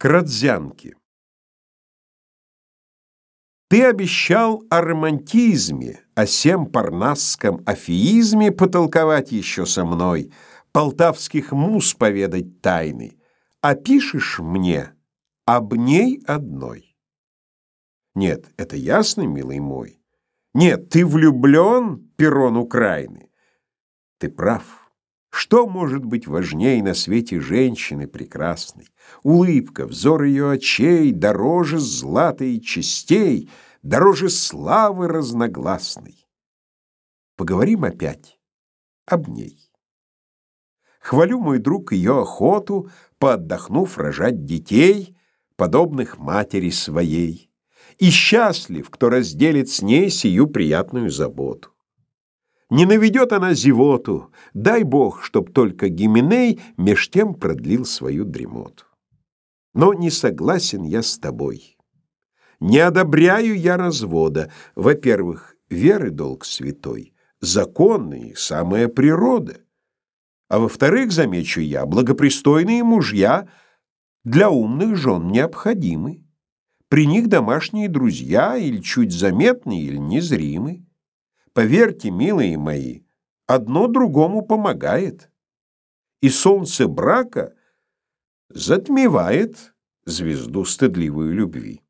К Родзянке. Ты обещал о романтизме, о сем парнасском афеизме потолковать еще со мной, полтавских мус поведать тайны, а пишешь мне об ней одной. Нет, это ясно, милый мой. Нет, ты влюблен, перрон Украины. Ты прав. Что может быть важней на свете женщины прекрасной? Улыбка, взор ее очей дороже злата и частей, дороже славы разногласной. Поговорим опять об ней. Хвалю, мой друг, ее охоту, поотдохнув рожать детей, подобных матери своей. И счастлив, кто разделит с ней сию приятную заботу. Не наведет она зевоту, дай бог, чтоб только Гименей меж тем продлил свою дремоту. Но не согласен я с тобой. Не одобряю я развода. Во-первых, веры долг святой, законный, самая природа. А во-вторых, замечу я, благопристойные мужья для умных жен необходимы. При них домашние друзья или чуть заметны, или незримы. Поверьте, милые мои, одно другому помогает. И солнце брака затмевает звезду стыдливой любви.